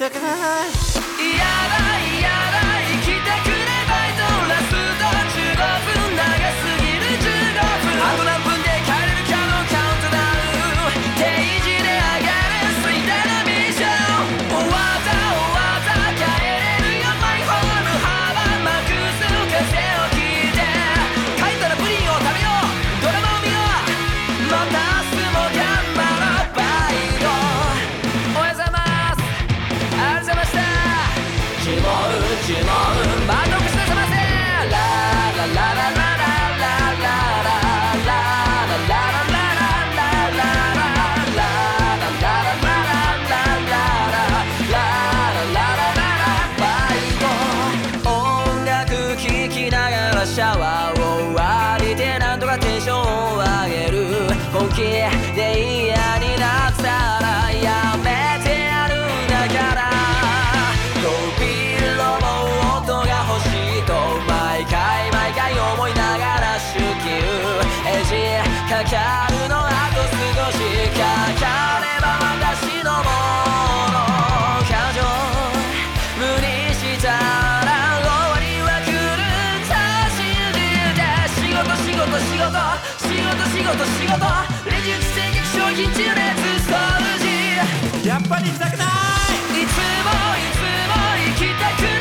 Stick bağır, civarım ben. のあと少しかかれば私のもの感情無理したら終わりは来るんだ仕事仕事仕事仕事仕事仕事レジ打ち制限中熱掃除やっぱり痛たくない。いつもいつも行きたくない。